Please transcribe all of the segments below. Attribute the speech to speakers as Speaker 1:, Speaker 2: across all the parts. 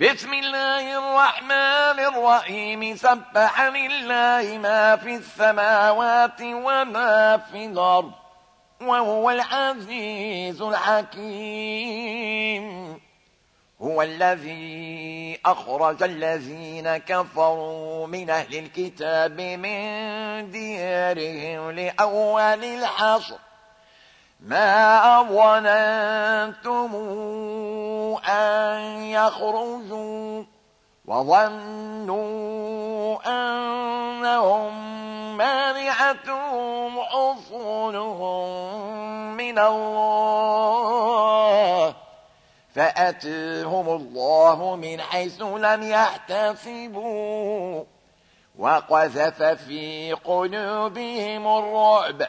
Speaker 1: بسم الله الرحمن الرحيم. سبح لله ما في السماوات وما في الأرض وهو العزيز الحكيم. هو الذي أخرج الذين كفروا من أهل الكتاب من ديارهم لأول الحصر. ما ظننتم أن يخرجوا وظنوا أنهم مانعتهم حصونهم من الله فأتهم الله من حيث لم يحتسبوا وقذف في قلوبهم الرعب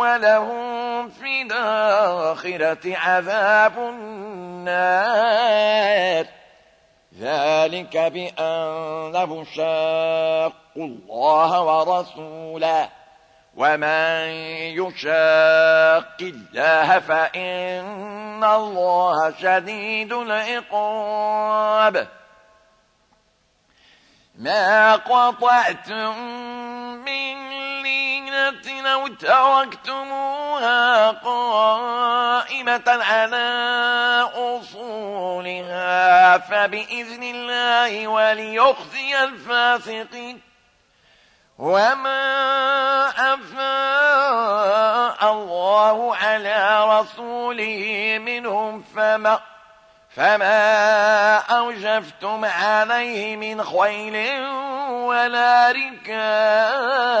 Speaker 1: ولهم في الآخرة عذاب النار. ذلك بأنه شاق الله ورسوله. ومن يشاق الله فإن الله شديد العقاب. ما قطعتم من لينة أو تركتموها قائمة على أصولها فبإذن الله وليخزي الفاسقين. وما أفاء الله على رسوله منهم فما فما أوجفتم عليه من خيل ولا ركاب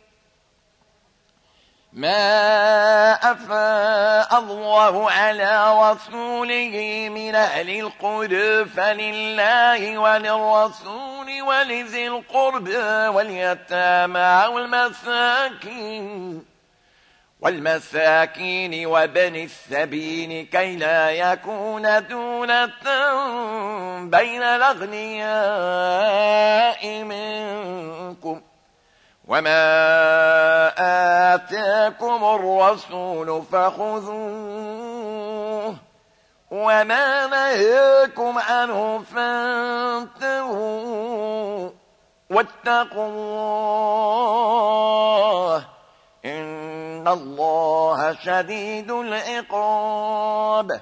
Speaker 1: ما أفاء الله على رسوله من أهل القرى فلله وللرسول ولذي القرب واليتامى والمساكين والمساكين وبن السبيل كي لا يكون دونة بين الأغنياء منكم وما آتاكم الرسول فخذوه وما نهيكم عنه فانتهوا واتقوا الله إن الله شديد العقاب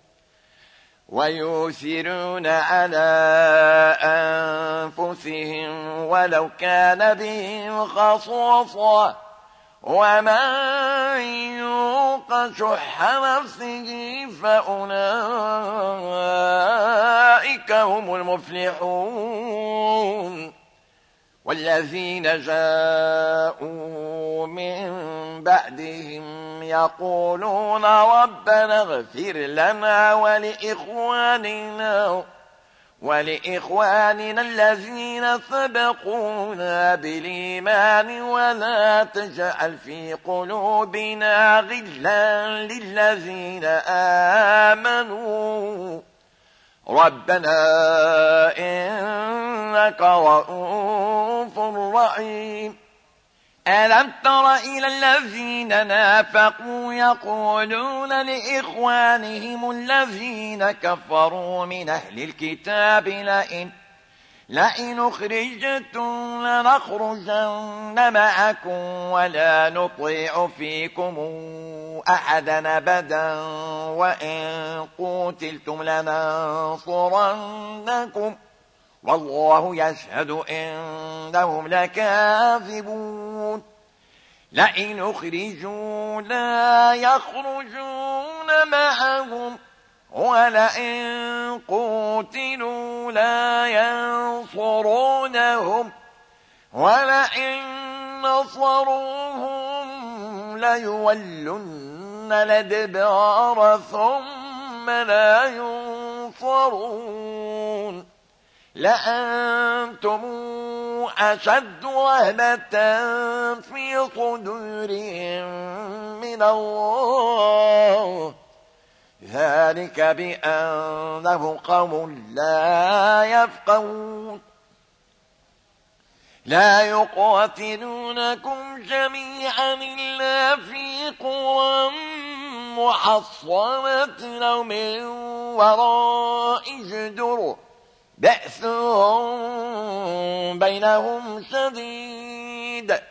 Speaker 1: ويؤثرون على أنفسهم ولو كان بهم خصوصا ومن يوق شح نفسه فأولئك هم المفلحون والذين جاءوا من بعدهم يقولون ربنا اغفر لنا ولإخواننا ولإخواننا الذين سبقونا بالإيمان ولا تجعل في قلوبنا غلا للذين آمنوا. ربنا إنك رؤوف رحيم. ألم تر إلى الذين نافقوا يقولون لإخوانهم الذين كفروا من أهل الكتاب لئن لئن أخرجتم لنخرجن معكم ولا نطيع فيكم أحدا أبدا وإن قتلتم لننصرنكم والله يشهد إنهم لكاذبون لئن أخرجوا لا يخرجون معهم ولئن قوتلوا لا ينصرونهم ولئن نصروهم ليولن الادبار ثم لا ينصرون لأنتم أشد وهبة في صدورهم من الله ذلك بأنه قوم لا يفقهون. لا يقاتلونكم جميعا إلا في قرى محصنة أو من وراء جدر. بأسهم بينهم شديد.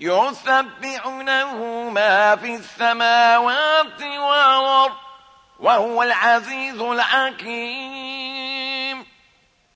Speaker 1: يسبح ما في السماوات والأرض وهو العزيز الحكيم.